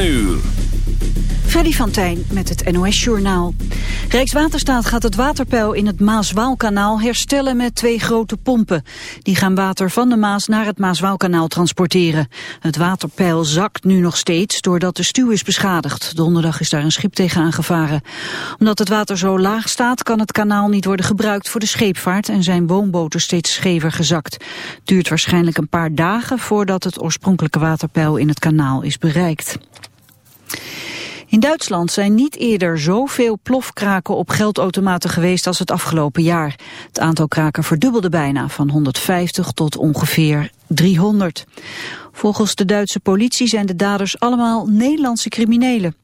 7 uur. Freddy van Tijn met het NOS-journaal. Rijkswaterstaat gaat het waterpeil in het Maas-Waalkanaal herstellen met twee grote pompen. Die gaan water van de Maas naar het Maas-Waalkanaal transporteren. Het waterpeil zakt nu nog steeds doordat de stuw is beschadigd. Donderdag is daar een schip tegen aangevaren. Omdat het water zo laag staat kan het kanaal niet worden gebruikt voor de scheepvaart en zijn woonboten steeds schever gezakt. Duurt waarschijnlijk een paar dagen voordat het oorspronkelijke waterpeil in het kanaal is bereikt. In Duitsland zijn niet eerder zoveel plofkraken op geldautomaten geweest als het afgelopen jaar. Het aantal kraken verdubbelde bijna, van 150 tot ongeveer 300. Volgens de Duitse politie zijn de daders allemaal Nederlandse criminelen.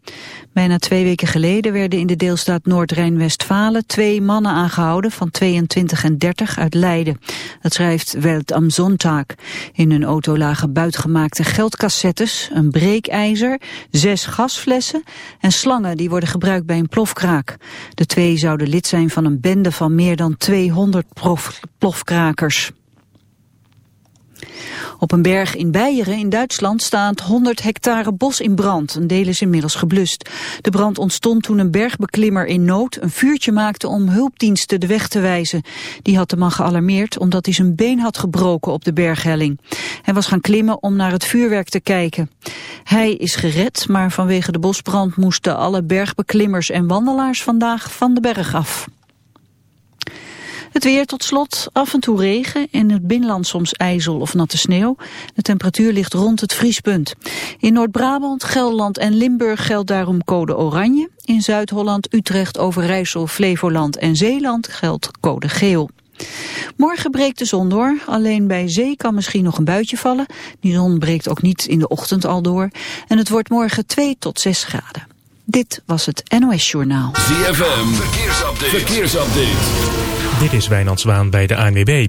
Bijna twee weken geleden werden in de deelstaat Noord-Rijn-Westfalen twee mannen aangehouden van 22 en 30 uit Leiden. Dat schrijft Welt am Sonntag. In hun auto lagen buitgemaakte geldcassettes, een breekijzer, zes gasflessen en slangen die worden gebruikt bij een plofkraak. De twee zouden lid zijn van een bende van meer dan 200 plofkrakers. Op een berg in Beieren in Duitsland staat 100 hectare bos in brand. Een deel is inmiddels geblust. De brand ontstond toen een bergbeklimmer in nood een vuurtje maakte om hulpdiensten de weg te wijzen. Die had de man gealarmeerd omdat hij zijn been had gebroken op de berghelling. Hij was gaan klimmen om naar het vuurwerk te kijken. Hij is gered, maar vanwege de bosbrand moesten alle bergbeklimmers en wandelaars vandaag van de berg af. Het weer tot slot, af en toe regen, in het binnenland soms ijzel of natte sneeuw. De temperatuur ligt rond het vriespunt. In Noord-Brabant, Gelderland en Limburg geldt daarom code oranje. In Zuid-Holland, Utrecht, Overijssel, Flevoland en Zeeland geldt code geel. Morgen breekt de zon door, alleen bij zee kan misschien nog een buitje vallen. Die zon breekt ook niet in de ochtend al door. En het wordt morgen 2 tot 6 graden. Dit was het NOS Journaal. ZFM, verkeersupdate. verkeersupdate. Dit is Wijnand Zwaan bij de ANWB.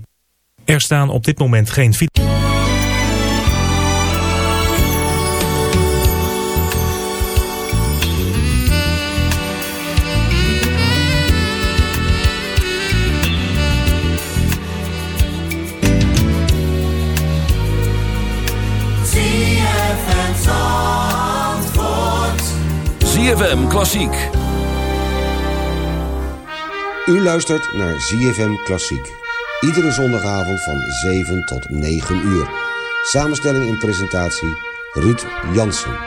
Er staan op dit moment geen fiets. ZFM Klassiek. U luistert naar ZFM Klassiek. Iedere zondagavond van 7 tot 9 uur. Samenstelling en presentatie Ruud Jansen.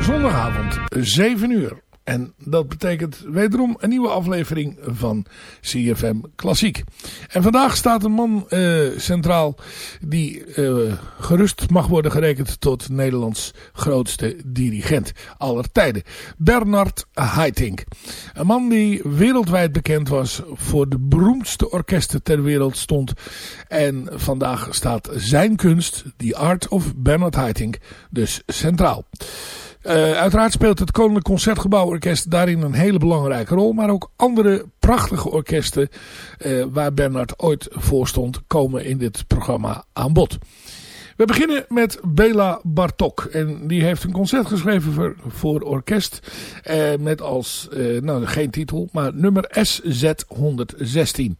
Zondagavond, 7 uur. En dat betekent wederom een nieuwe aflevering van CFM Klassiek. En vandaag staat een man uh, centraal die uh, gerust mag worden gerekend tot Nederlands grootste dirigent aller tijden. Bernard Haitink. Een man die wereldwijd bekend was voor de beroemdste orkesten ter wereld stond. En vandaag staat zijn kunst, The Art of Bernard Haitink, dus centraal. Uh, uiteraard speelt het Koninklijk Concertgebouworkest daarin een hele belangrijke rol. Maar ook andere prachtige orkesten uh, waar Bernard ooit voor stond komen in dit programma aan bod. We beginnen met Bela Bartok. En die heeft een concert geschreven voor, orkest. Eh, met als, eh, nou geen titel, maar nummer SZ116.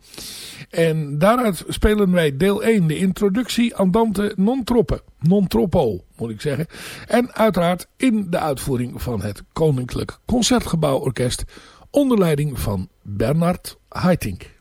En daaruit spelen wij deel 1, de introductie Andante non troppe. Non troppo, moet ik zeggen. En uiteraard in de uitvoering van het Koninklijk Concertgebouworkest. Onder leiding van Bernard Haitink.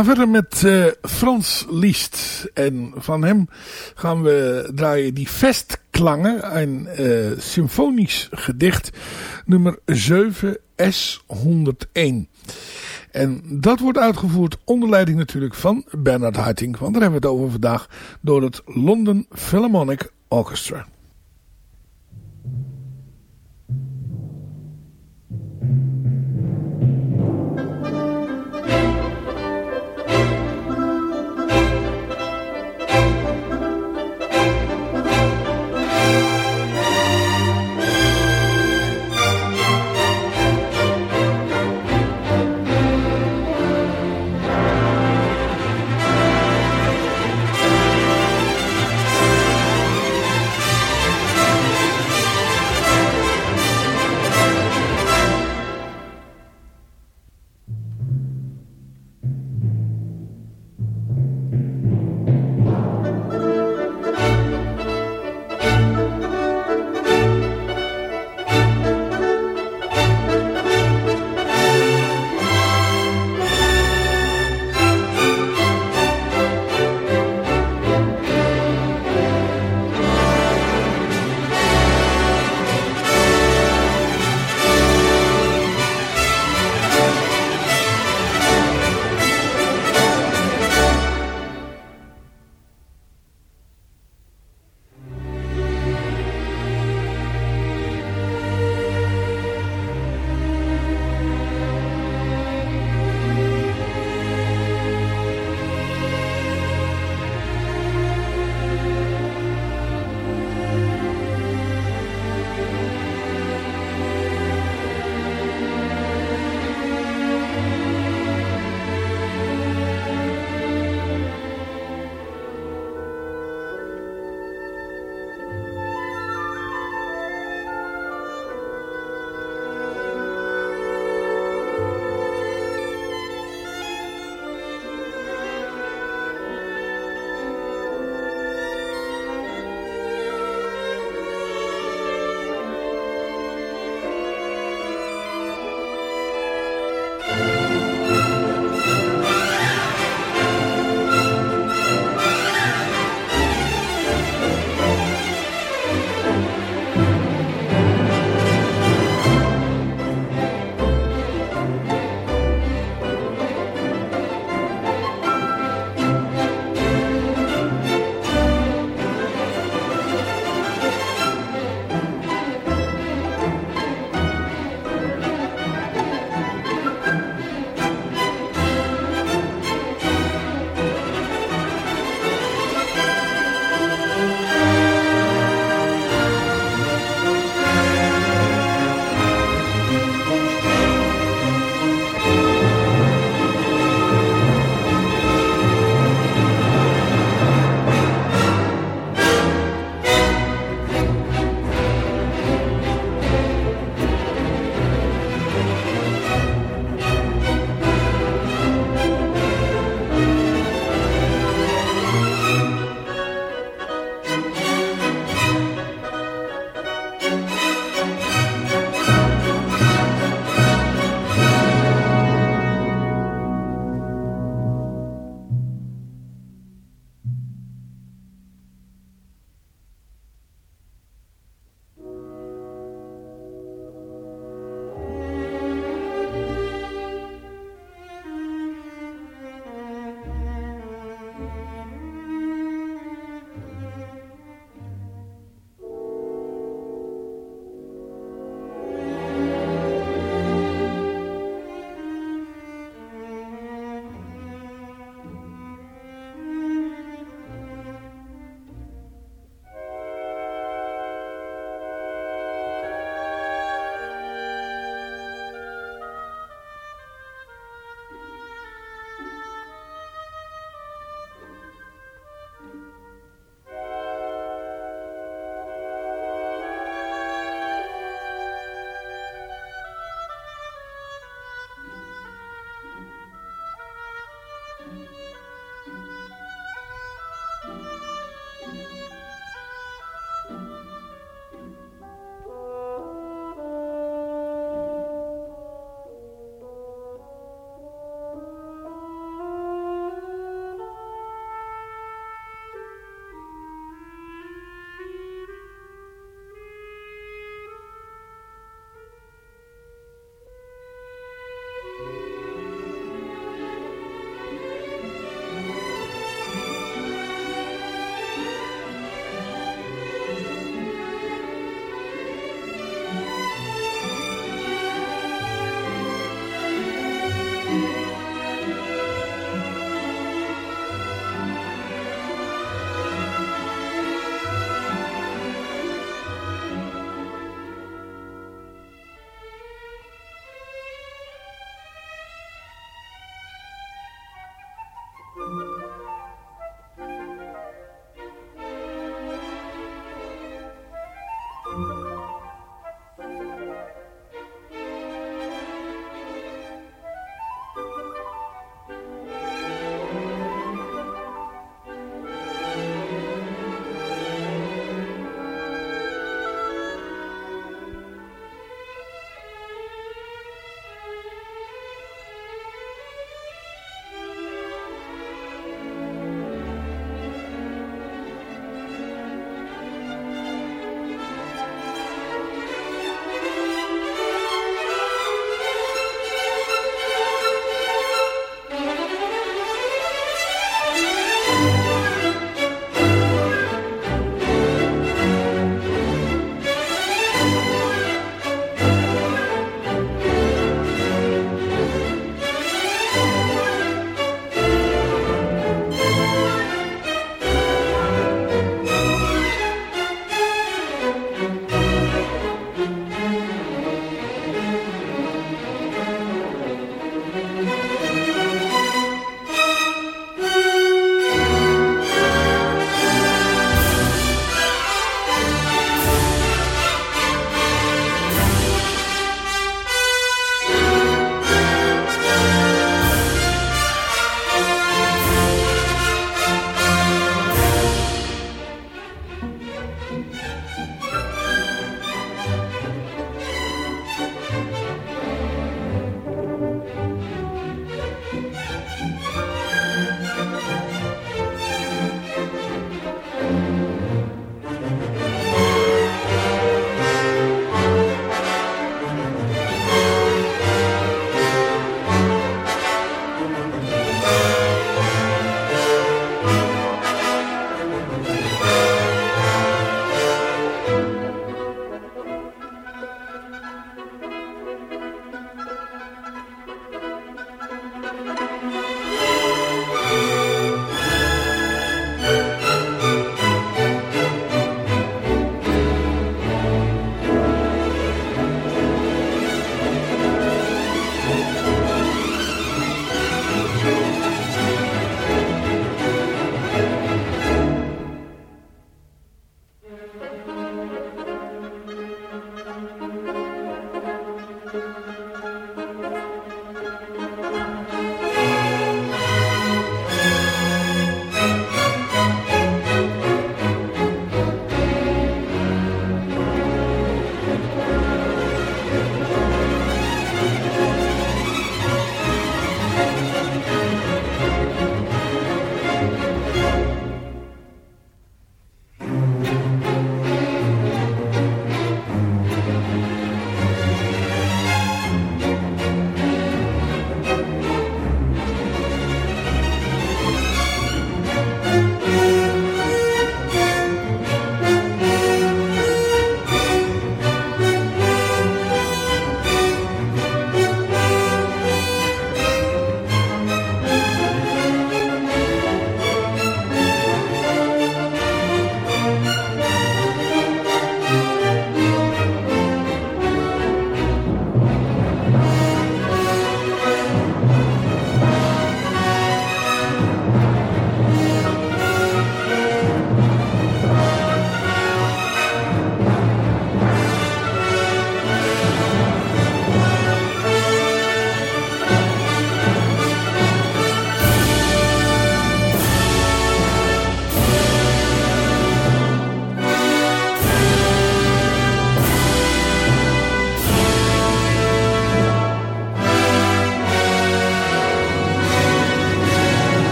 Verder met uh, Frans Liszt. En van hem gaan we draaien die Vestklangen. Een uh, symfonisch gedicht nummer 7 S101. En dat wordt uitgevoerd onder leiding natuurlijk van Bernard Haitink. Want daar hebben we het over vandaag door het London Philharmonic Orchestra.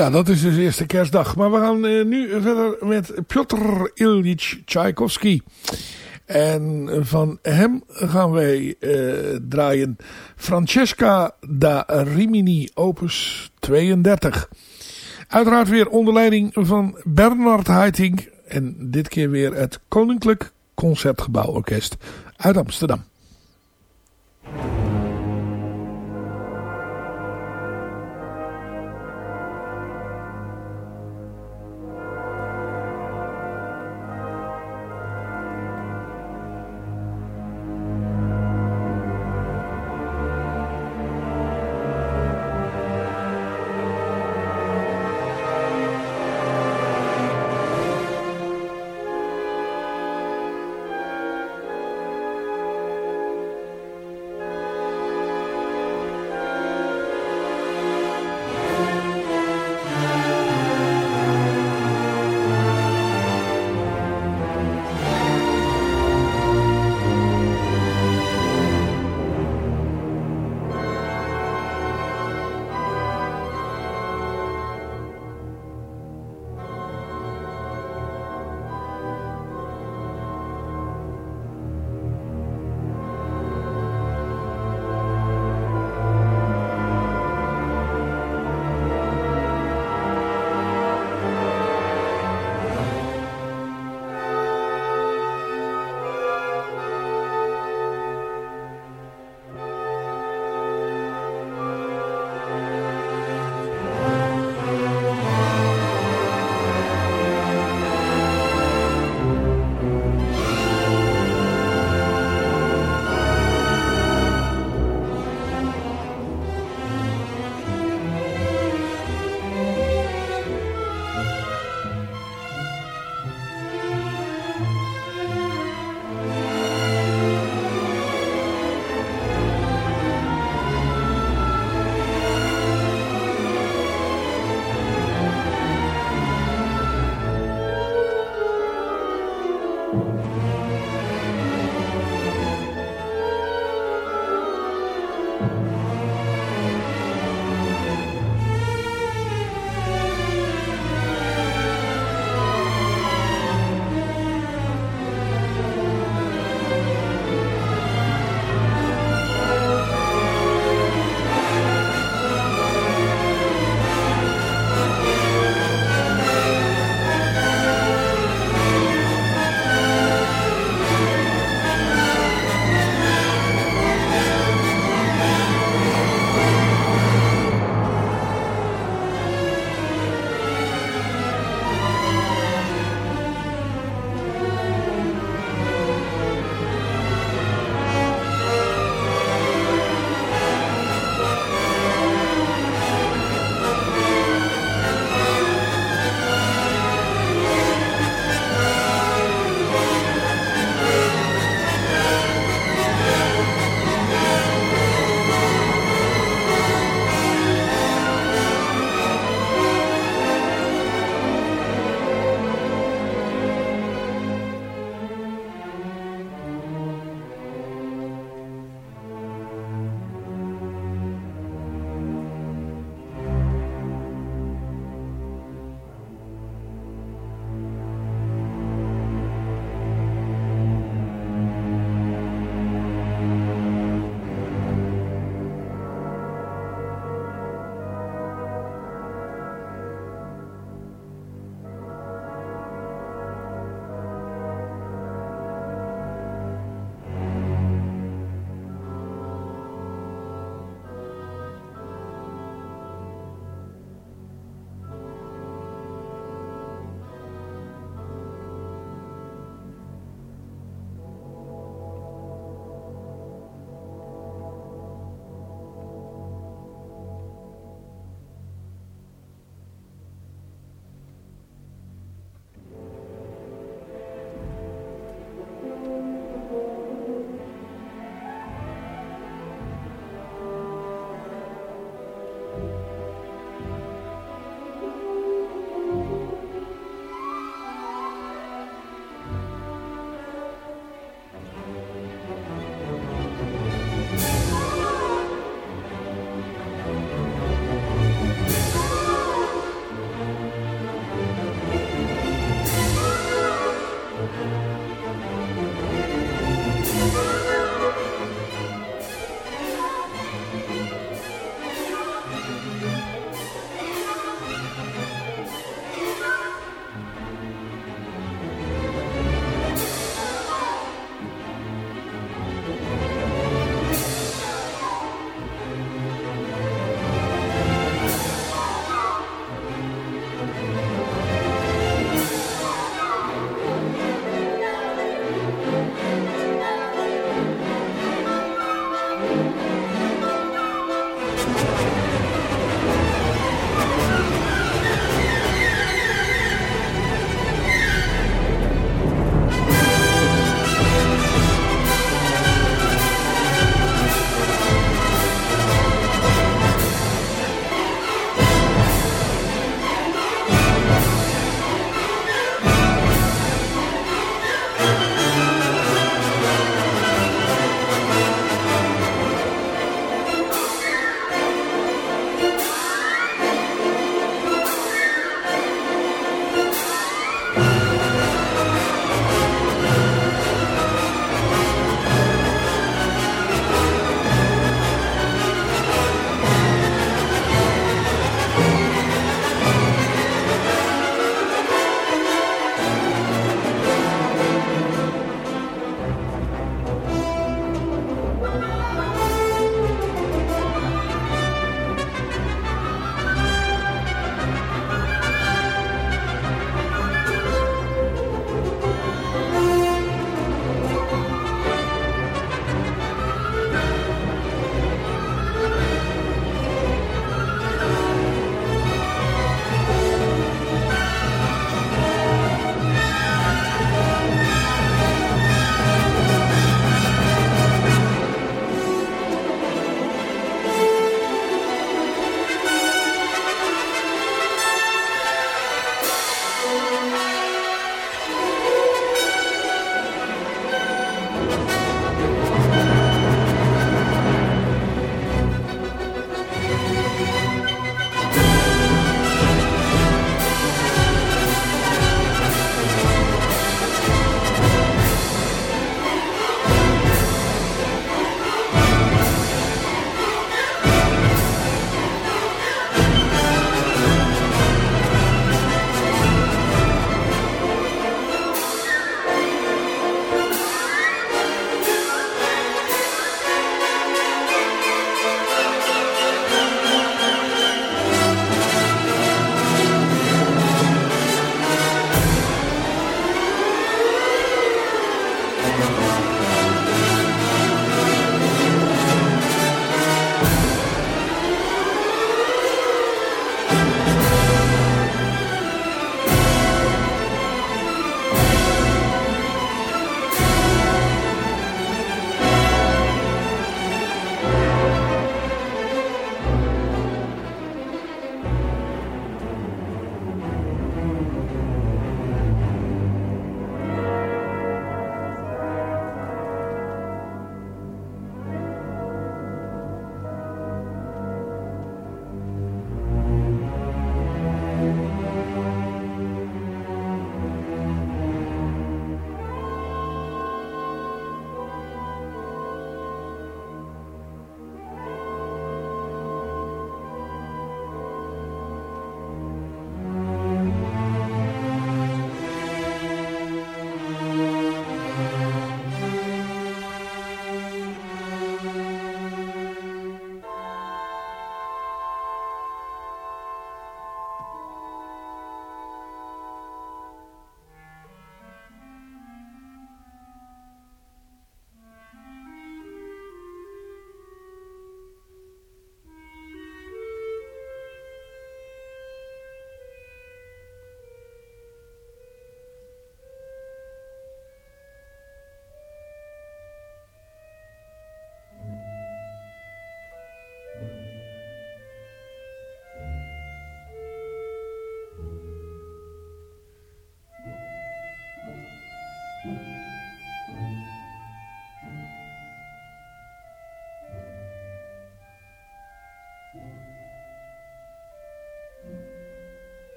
Ja, dat is dus eerste kerstdag. Maar we gaan uh, nu verder met Piotr Ilyich Tchaikovsky. En van hem gaan wij uh, draaien Francesca da Rimini, opus 32. Uiteraard weer onder leiding van Bernard Haitink. En dit keer weer het Koninklijk Concertgebouworkest uit Amsterdam.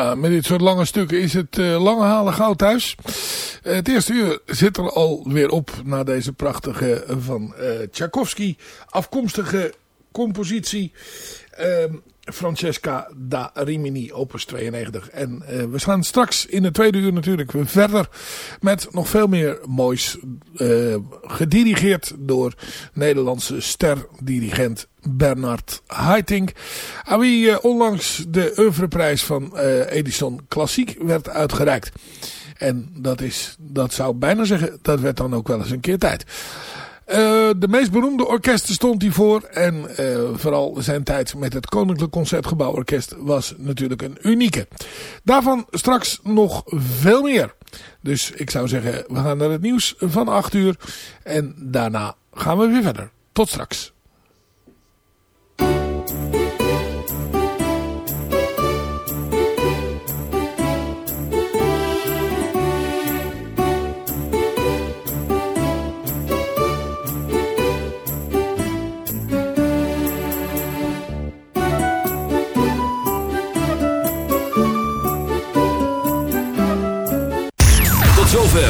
Met dit soort lange stukken is het uh, lange halen gauw thuis. Uh, het eerste uur zit er alweer op na deze prachtige van uh, Tchaikovsky afkomstige compositie. Francesca da Rimini, opus 92. En uh, we gaan straks in de tweede uur natuurlijk verder met nog veel meer moois. Uh, gedirigeerd door Nederlandse sterdirigent Bernard Haitink. Aan wie uh, onlangs de oeuvreprijs van Edison Klassiek werd uitgereikt. En dat is, dat zou bijna zeggen, dat werd dan ook wel eens een keer tijd. Uh, de meest beroemde orkesten stond hij voor. En uh, vooral zijn tijd met het Koninklijk Concertgebouworkest was natuurlijk een unieke. Daarvan straks nog veel meer. Dus ik zou zeggen, we gaan naar het nieuws van 8 uur. En daarna gaan we weer verder. Tot straks.